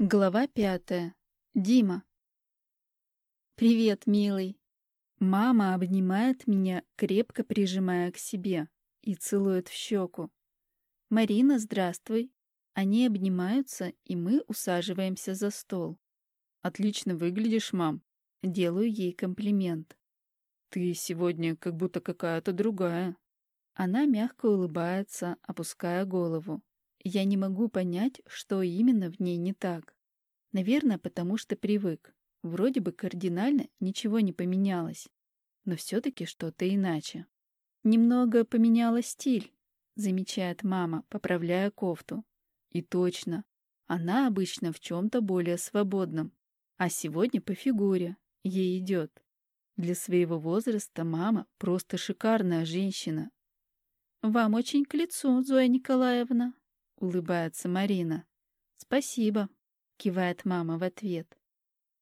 Глава пятая. Дима. «Привет, милый!» Мама обнимает меня, крепко прижимая к себе, и целует в щеку. «Марина, здравствуй!» Они обнимаются, и мы усаживаемся за стол. «Отлично выглядишь, мам!» Делаю ей комплимент. «Ты сегодня как будто какая-то другая». Она мягко улыбается, опуская голову. Я не могу понять, что именно в ней не так. Наверное, потому что привык. Вроде бы кардинально ничего не поменялось. Но все-таки что-то иначе. Немного поменяла стиль, замечает мама, поправляя кофту. И точно, она обычно в чем-то более свободном. А сегодня по фигуре. Ей идет. Для своего возраста мама просто шикарная женщина. «Вам очень к лицу, Зоя Николаевна», — улыбается Марина. «Спасибо», — кивает мама в ответ.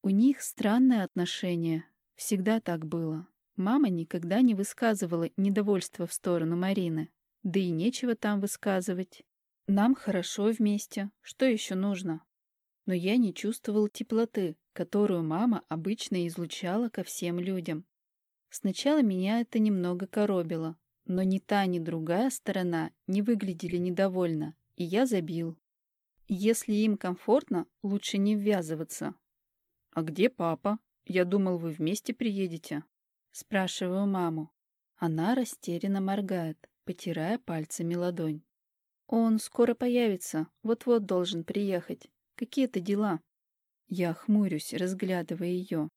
У них странные отношения. Всегда так было. Мама никогда не высказывала недовольства в сторону Марины. Да и нечего там высказывать. Нам хорошо вместе. Что еще нужно? Но я не чувствовал теплоты, которую мама обычно излучала ко всем людям. Сначала меня это немного коробило, но ни та, ни другая сторона не выглядели недовольно, и я забил. Если им комфортно, лучше не ввязываться. «А где папа? Я думал, вы вместе приедете». Спрашиваю маму. Она растерянно моргает, потирая пальцами ладонь. «Он скоро появится, вот-вот должен приехать. Какие-то дела». Я хмурюсь, разглядывая ее.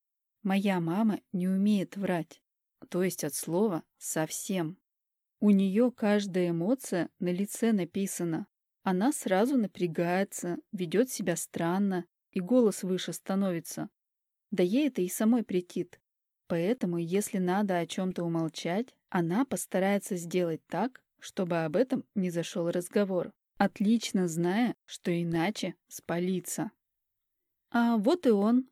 Моя мама не умеет врать. То есть от слова «совсем». У нее каждая эмоция на лице написана, она сразу напрягается, ведет себя странно, и голос выше становится. Да ей это и самой претит. Поэтому, если надо о чем-то умолчать, она постарается сделать так, чтобы об этом не зашел разговор, отлично зная, что иначе спалится. А вот и он.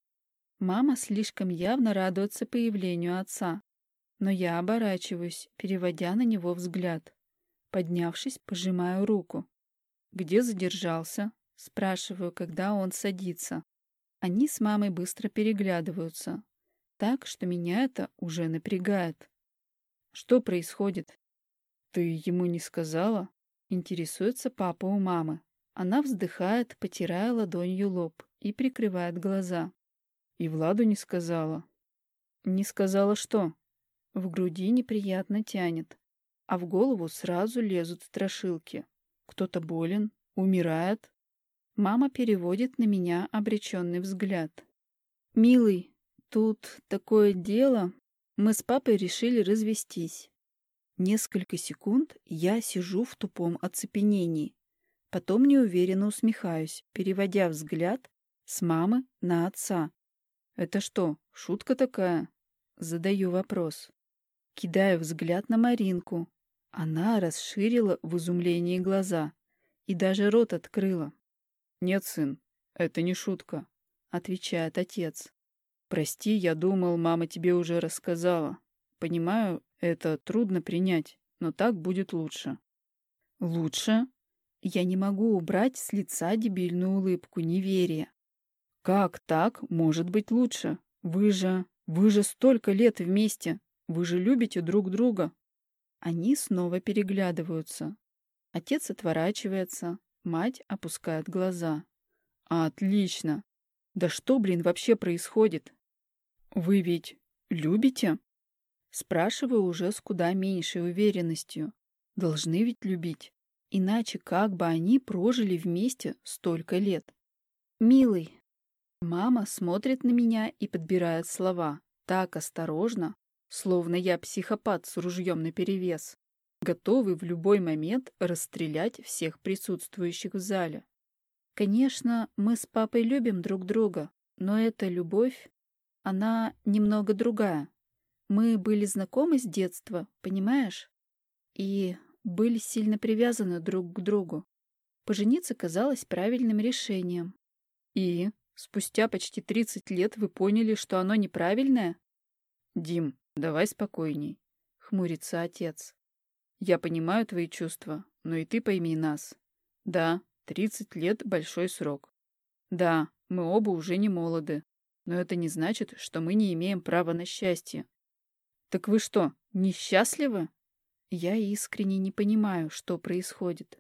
Мама слишком явно радуется появлению отца. Но я оборачиваюсь, переводя на него взгляд. Поднявшись, пожимаю руку. «Где задержался?» — спрашиваю, когда он садится. Они с мамой быстро переглядываются. Так, что меня это уже напрягает. «Что происходит?» «Ты ему не сказала?» — интересуется папа у мамы. Она вздыхает, потирая ладонью лоб и прикрывает глаза. «И Владу не сказала?» «Не сказала что?» В груди неприятно тянет, а в голову сразу лезут страшилки. Кто-то болен, умирает. Мама переводит на меня обреченный взгляд. «Милый, тут такое дело. Мы с папой решили развестись». Несколько секунд я сижу в тупом оцепенении. Потом неуверенно усмехаюсь, переводя взгляд с мамы на отца. «Это что, шутка такая?» Задаю вопрос. Кидаю взгляд на Маринку, она расширила в изумлении глаза и даже рот открыла. «Нет, сын, это не шутка», — отвечает отец. «Прости, я думал, мама тебе уже рассказала. Понимаю, это трудно принять, но так будет лучше». «Лучше?» Я не могу убрать с лица дебильную улыбку неверия. «Как так может быть лучше? Вы же... Вы же столько лет вместе. Вы же любите друг друга. Они снова переглядываются. Отец отворачивается, мать опускает глаза. «Отлично! Да что, блин, вообще происходит? Вы ведь любите?» Спрашиваю уже с куда меньшей уверенностью. Должны ведь любить. Иначе как бы они прожили вместе столько лет? «Милый!» Мама смотрит на меня и подбирает слова. Так осторожно, Словно я психопат с ружьем наперевес, готовый в любой момент расстрелять всех присутствующих в зале. Конечно, мы с папой любим друг друга, но эта любовь, она немного другая. Мы были знакомы с детства, понимаешь? И были сильно привязаны друг к другу. Пожениться казалось правильным решением. И спустя почти 30 лет вы поняли, что оно неправильное? Дим, «Давай спокойней», — хмурится отец. «Я понимаю твои чувства, но и ты пойми нас. Да, тридцать лет — большой срок. Да, мы оба уже не молоды, но это не значит, что мы не имеем права на счастье. Так вы что, несчастливы? Я искренне не понимаю, что происходит.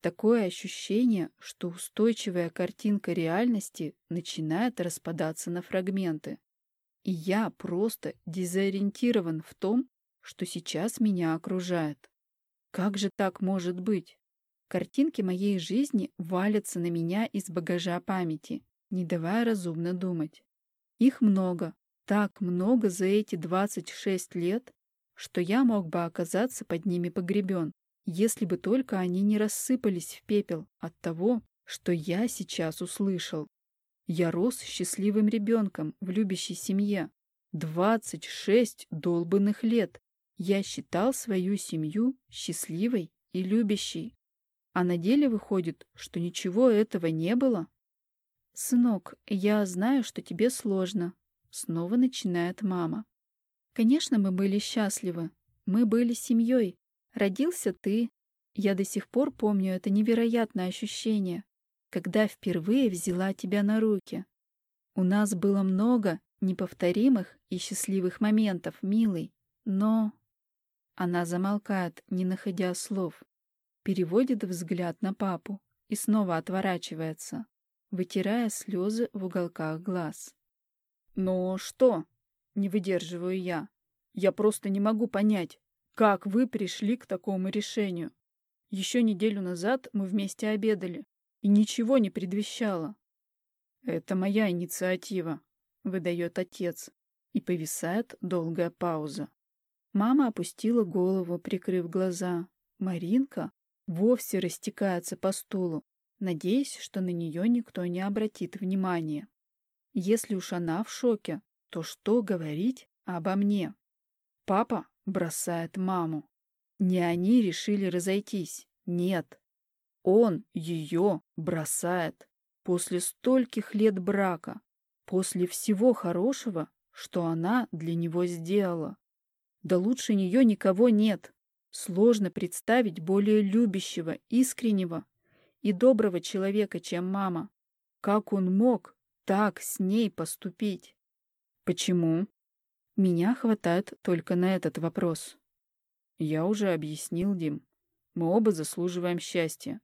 Такое ощущение, что устойчивая картинка реальности начинает распадаться на фрагменты. Я просто дезориентирован в том, что сейчас меня окружает. Как же так может быть? Картинки моей жизни валятся на меня из багажа памяти, не давая разумно думать. Их много, так много за эти 26 лет, что я мог бы оказаться под ними погребен, если бы только они не рассыпались в пепел от того, что я сейчас услышал. Я рос счастливым ребенком в любящей семье. 26 долбанных лет. Я считал свою семью счастливой и любящей. А на деле выходит, что ничего этого не было. «Сынок, я знаю, что тебе сложно», — снова начинает мама. «Конечно, мы были счастливы. Мы были семьей. Родился ты. Я до сих пор помню это невероятное ощущение, когда впервые взяла тебя на руки. У нас было много неповторимых и счастливых моментов, милый, но... Она замолкает, не находя слов, переводит взгляд на папу и снова отворачивается, вытирая слезы в уголках глаз. «Но что?» — не выдерживаю я. «Я просто не могу понять, как вы пришли к такому решению. Еще неделю назад мы вместе обедали, и ничего не предвещало. «Это моя инициатива», — выдает отец, и повисает долгая пауза. Мама опустила голову, прикрыв глаза. Маринка вовсе растекается по стулу, надеясь, что на нее никто не обратит внимания. Если уж она в шоке, то что говорить обо мне? Папа бросает маму. Не они решили разойтись, нет. Он ее бросает после стольких лет брака, после всего хорошего, что она для него сделала. Да лучше нее никого нет. Сложно представить более любящего, искреннего и доброго человека, чем мама. Как он мог так с ней поступить? Почему? Меня хватает только на этот вопрос. Я уже объяснил, Дим. Мы оба заслуживаем счастья.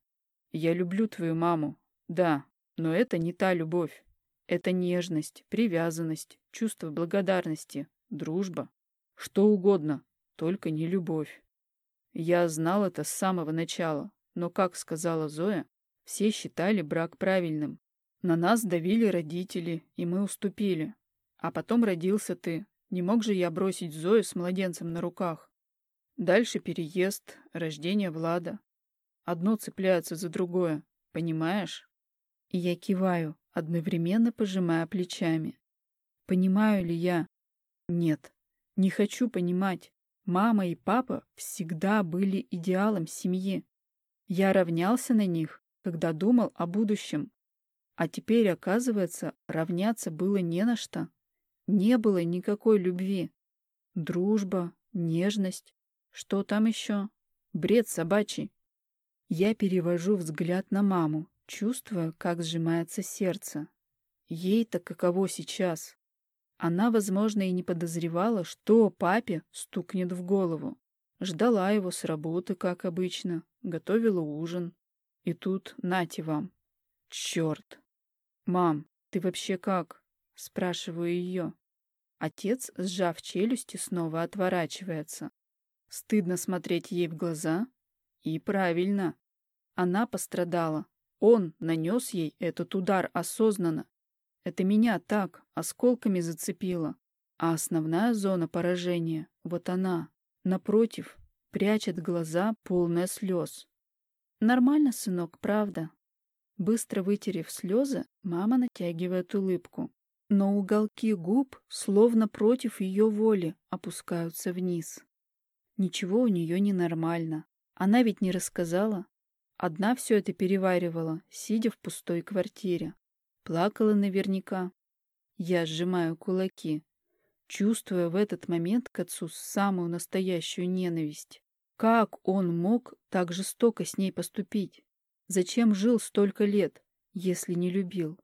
Я люблю твою маму, да, но это не та любовь. Это нежность, привязанность, чувство благодарности, дружба. Что угодно, только не любовь. Я знал это с самого начала, но, как сказала Зоя, все считали брак правильным. На нас давили родители, и мы уступили. А потом родился ты. Не мог же я бросить Зою с младенцем на руках. Дальше переезд, рождение Влада. Одно цепляется за другое, понимаешь? И я киваю, одновременно пожимая плечами. Понимаю ли я? Нет, не хочу понимать. Мама и папа всегда были идеалом семьи. Я равнялся на них, когда думал о будущем. А теперь, оказывается, равняться было не на что. Не было никакой любви. Дружба, нежность. Что там еще? Бред собачий. Я перевожу взгляд на маму, чувствуя, как сжимается сердце. Ей-то каково сейчас? Она, возможно, и не подозревала, что папе стукнет в голову. Ждала его с работы, как обычно, готовила ужин. И тут нате вам. Черт! Мам, ты вообще как? Спрашиваю ее. Отец, сжав челюсти, снова отворачивается. Стыдно смотреть ей в глаза, и правильно. Она пострадала. Он нанес ей этот удар осознанно. Это меня так, осколками зацепило. А основная зона поражения, вот она, напротив, прячет глаза, полные слез. Нормально, сынок, правда? Быстро вытерев слезы, мама натягивает улыбку. Но уголки губ, словно против ее воли, опускаются вниз. Ничего у нее не нормально. Она ведь не рассказала. Одна все это переваривала, сидя в пустой квартире. Плакала наверняка. Я сжимаю кулаки, чувствуя в этот момент к отцу самую настоящую ненависть. Как он мог так жестоко с ней поступить? Зачем жил столько лет, если не любил?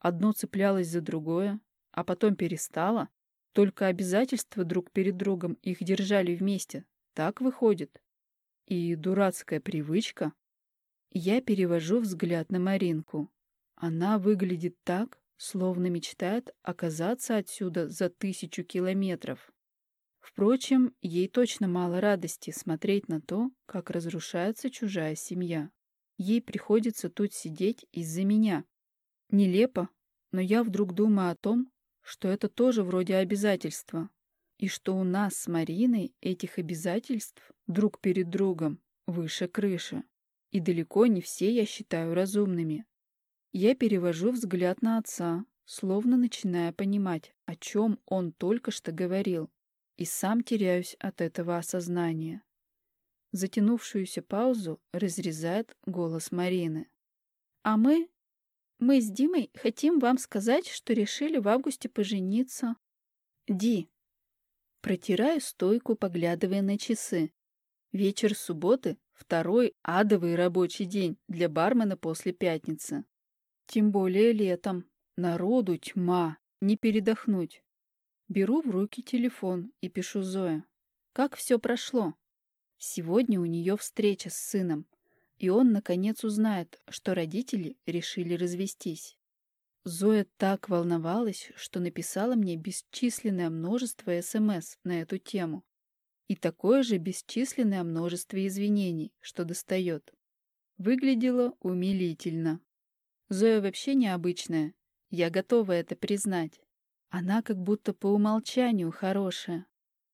Одно цеплялось за другое, а потом перестало. Только обязательства друг перед другом их держали вместе. Так выходит. И дурацкая привычка. Я перевожу взгляд на Маринку. Она выглядит так, словно мечтает оказаться отсюда за тысячу километров. Впрочем, ей точно мало радости смотреть на то, как разрушается чужая семья. Ей приходится тут сидеть из-за меня. Нелепо, но я вдруг думаю о том, что это тоже вроде обязательства, и что у нас с Мариной этих обязательств друг перед другом выше крыши. И далеко не все я считаю разумными. Я перевожу взгляд на отца, словно начиная понимать, о чем он только что говорил, и сам теряюсь от этого осознания. Затянувшуюся паузу разрезает голос Марины. «А мы? Мы с Димой хотим вам сказать, что решили в августе пожениться». «Ди». Протираю стойку, поглядывая на часы. Вечер субботы — второй адовый рабочий день для бармена после пятницы. Тем более летом. Народу тьма, не передохнуть. Беру в руки телефон и пишу Зое. Как все прошло? Сегодня у нее встреча с сыном, и он, наконец, узнает, что родители решили развестись. Зоя так волновалась, что написала мне бесчисленное множество СМС на эту тему и такое же бесчисленное множество извинений, что достает. Выглядело умилительно. Зоя вообще необычная, я готова это признать. Она как будто по умолчанию хорошая.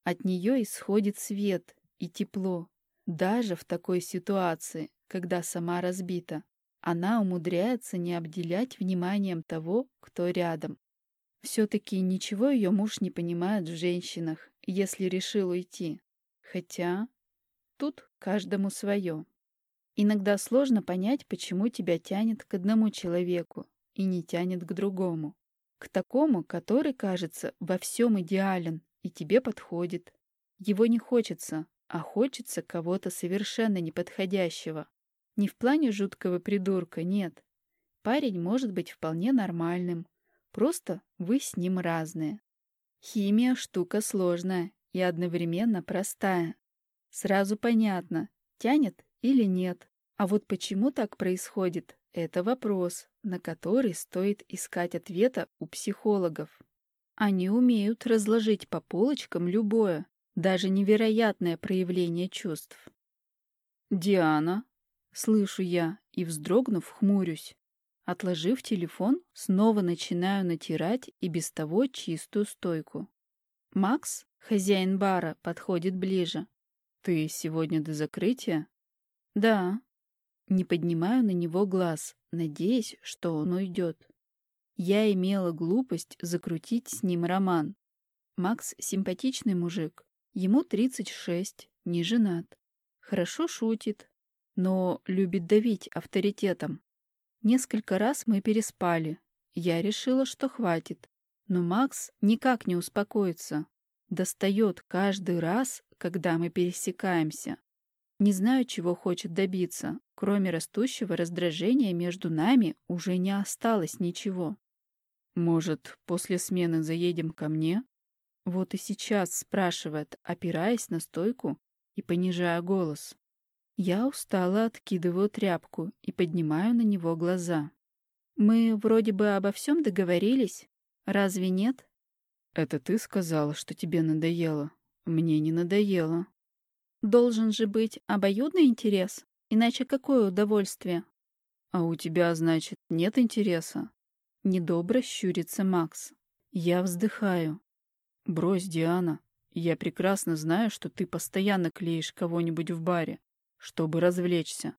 От нее исходит свет и тепло. Даже в такой ситуации, когда сама разбита, она умудряется не обделять вниманием того, кто рядом. Все-таки ничего ее муж не понимает в женщинах, если решил уйти. Хотя тут каждому свое. Иногда сложно понять, почему тебя тянет к одному человеку и не тянет к другому. К такому, который, кажется, во всем идеален и тебе подходит. Его не хочется, а хочется кого-то совершенно неподходящего. Не в плане жуткого придурка, нет. Парень может быть вполне нормальным, просто вы с ним разные. Химия — штука сложная и одновременно простая. Сразу понятно, тянет или нет. А вот почему так происходит, это вопрос, на который стоит искать ответа у психологов. Они умеют разложить по полочкам любое, даже невероятное проявление чувств. «Диана», — слышу я и, вздрогнув, хмурюсь. Отложив телефон, снова начинаю натирать и без того чистую стойку. Макс, хозяин бара, подходит ближе. «Ты сегодня до закрытия?» «Да», не поднимаю на него глаз, надеясь, что он уйдет. Я имела глупость закрутить с ним роман. Макс — симпатичный мужик. Ему 36, не женат. Хорошо шутит, но любит давить авторитетом. Несколько раз мы переспали. Я решила, что хватит. Но Макс никак не успокоится. Достает каждый раз, когда мы пересекаемся. Не знаю, чего хочет добиться. Кроме растущего раздражения между нами уже не осталось ничего. Может, после смены заедем ко мне? Вот и сейчас спрашивает, опираясь на стойку и понижая голос. Я устало откидываю тряпку и поднимаю на него глаза. Мы вроде бы обо всем договорились. Разве нет? Это ты сказала, что тебе надоело. Мне не надоело. Должен же быть обоюдный интерес, иначе какое удовольствие? А у тебя, значит, нет интереса? Недобро щурится Макс. Я вздыхаю. Брось, Диана. Я прекрасно знаю, что ты постоянно клеишь кого-нибудь в баре, чтобы развлечься.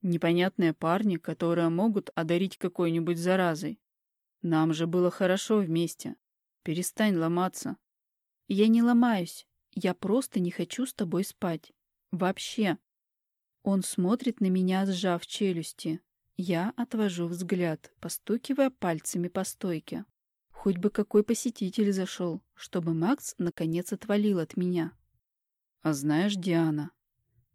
Непонятные парни, которые могут одарить какой-нибудь заразой. Нам же было хорошо вместе. Перестань ломаться. Я не ломаюсь. Я просто не хочу с тобой спать. Вообще. Он смотрит на меня, сжав челюсти. Я отвожу взгляд, постукивая пальцами по стойке. Хоть бы какой посетитель зашел, чтобы Макс наконец отвалил от меня. А знаешь, Диана,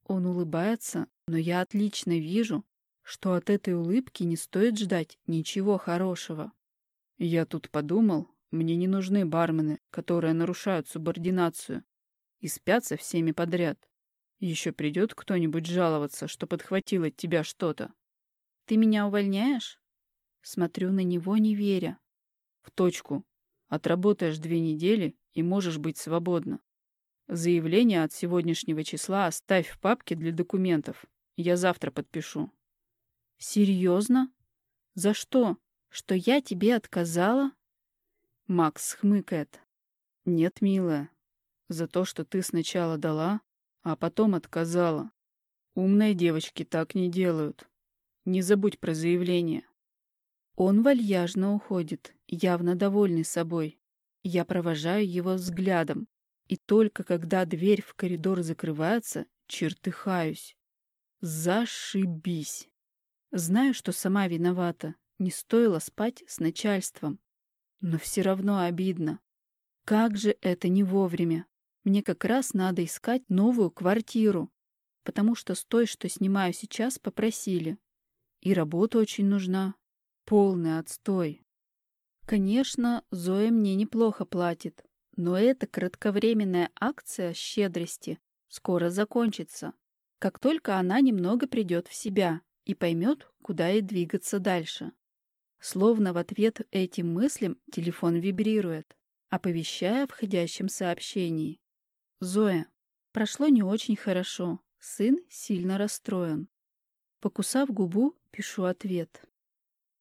он улыбается, но я отлично вижу, что от этой улыбки не стоит ждать ничего хорошего. Я тут подумал, мне не нужны бармены, которые нарушают субординацию и спят со всеми подряд. Еще придет кто-нибудь жаловаться, что подхватил от тебя что-то. Ты меня увольняешь? Смотрю на него, не веря. В точку. Отработаешь две недели и можешь быть свободна. Заявление от сегодняшнего числа оставь в папке для документов. Я завтра подпишу. Серьезно? За что? Что я тебе отказала? Макс хмыкает. Нет, милая. За то, что ты сначала дала, а потом отказала. Умные девочки так не делают. Не забудь про заявление. Он вальяжно уходит, явно довольный собой. Я провожаю его взглядом, и только когда дверь в коридор закрывается, чертыхаюсь. Зашибись. Знаю, что сама виновата. Не стоило спать с начальством. Но все равно обидно. Как же это не вовремя. Мне как раз надо искать новую квартиру, потому что с той, что снимаю сейчас, попросили. И работа очень нужна. Полный отстой. Конечно, Зоя мне неплохо платит, но эта кратковременная акция щедрости скоро закончится, как только она немного придет в себя и поймет, куда ей двигаться дальше. Словно в ответ этим мыслям телефон вибрирует, оповещая о входящем сообщении. Зоя. Прошло не очень хорошо. Сын сильно расстроен. Покусав губу, пишу ответ.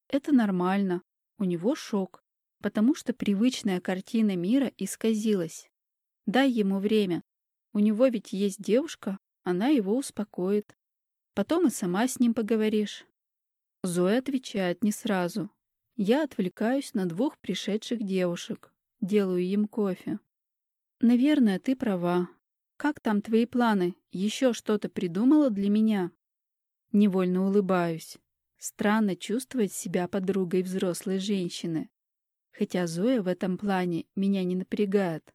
Это нормально. У него шок, потому что привычная картина мира исказилась. Дай ему время. У него ведь есть девушка, она его успокоит. Потом и сама с ним поговоришь. Зоя отвечает не сразу. Я отвлекаюсь на двух пришедших девушек. Делаю им кофе. Наверное, ты права. Как там твои планы? Еще что-то придумала для меня? Невольно улыбаюсь. Странно чувствовать себя подругой взрослой женщины. Хотя Зоя в этом плане меня не напрягает.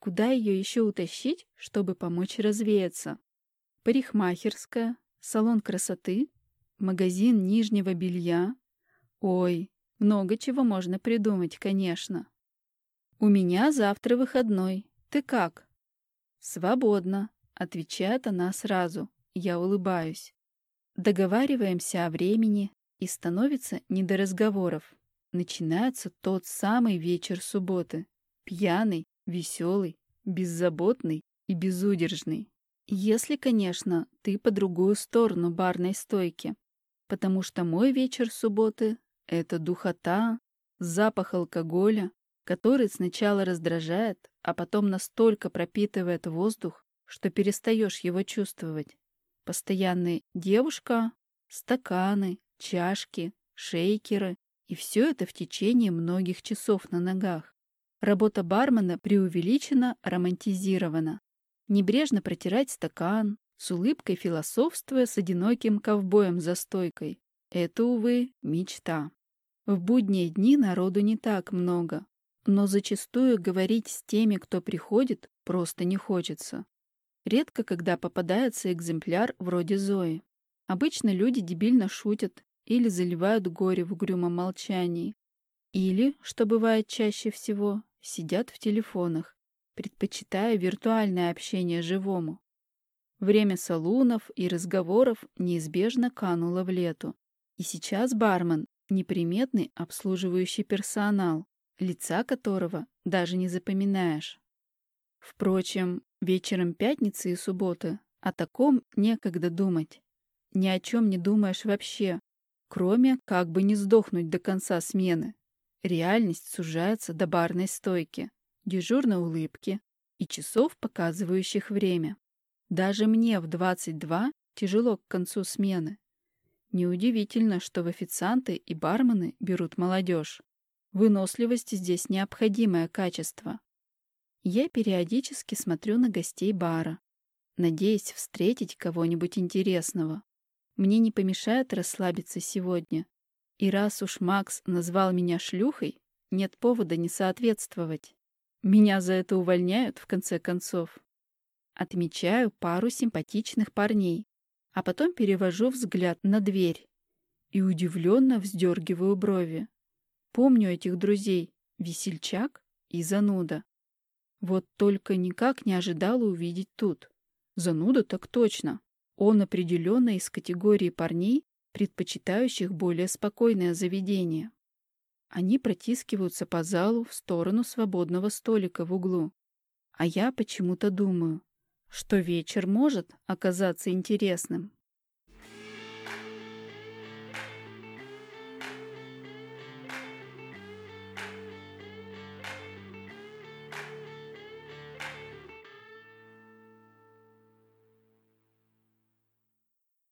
Куда ее еще утащить, чтобы помочь развеяться? Парикмахерская, салон красоты, магазин нижнего белья. Ой, много чего можно придумать, конечно. «У меня завтра выходной. Ты как?» «Свободно», — отвечает она сразу. Я улыбаюсь. Договариваемся о времени, и становится не до разговоров. Начинается тот самый вечер субботы. Пьяный, веселый, беззаботный и безудержный. Если, конечно, ты по другую сторону барной стойки. Потому что мой вечер субботы — это духота, запах алкоголя, который сначала раздражает, а потом настолько пропитывает воздух, что перестаешь его чувствовать. Постоянные девушка, стаканы, чашки, шейкеры, и все это в течение многих часов на ногах. Работа бармена преувеличена, романтизирована. Небрежно протирать стакан, с улыбкой философствуя с одиноким ковбоем за стойкой. Это, увы, мечта. В будние дни народу не так много, но зачастую говорить с теми, кто приходит, просто не хочется. Редко, когда попадается экземпляр вроде Зои. Обычно люди дебильно шутят или заливают горе в угрюмом молчании. Или, что бывает чаще всего, сидят в телефонах, предпочитая виртуальное общение живому. Время салунов и разговоров неизбежно кануло в лету. И сейчас бармен — неприметный обслуживающий персонал, лица которого даже не запоминаешь. Впрочем, вечером пятницы и субботы о таком некогда думать. Ни о чем не думаешь вообще, кроме как бы не сдохнуть до конца смены. Реальность сужается до барной стойки, дежурной улыбки и часов, показывающих время. Даже мне в 22 тяжело к концу смены. Неудивительно, что в официанты и бармены берут молодежь. Выносливость здесь необходимое качество. Я периодически смотрю на гостей бара, надеясь встретить кого-нибудь интересного. Мне не помешает расслабиться сегодня. И раз уж Макс назвал меня шлюхой, нет повода не соответствовать. Меня за это увольняют, в конце концов. Отмечаю пару симпатичных парней, а потом перевожу взгляд на дверь и удивленно вздергиваю брови. Помню этих друзей. Весельчак и зануда. Вот только никак не ожидала увидеть тут. Зануда так точно. Он определенно из категории парней, предпочитающих более спокойное заведение. Они протискиваются по залу в сторону свободного столика в углу. А я почему-то думаю, что вечер может оказаться интересным.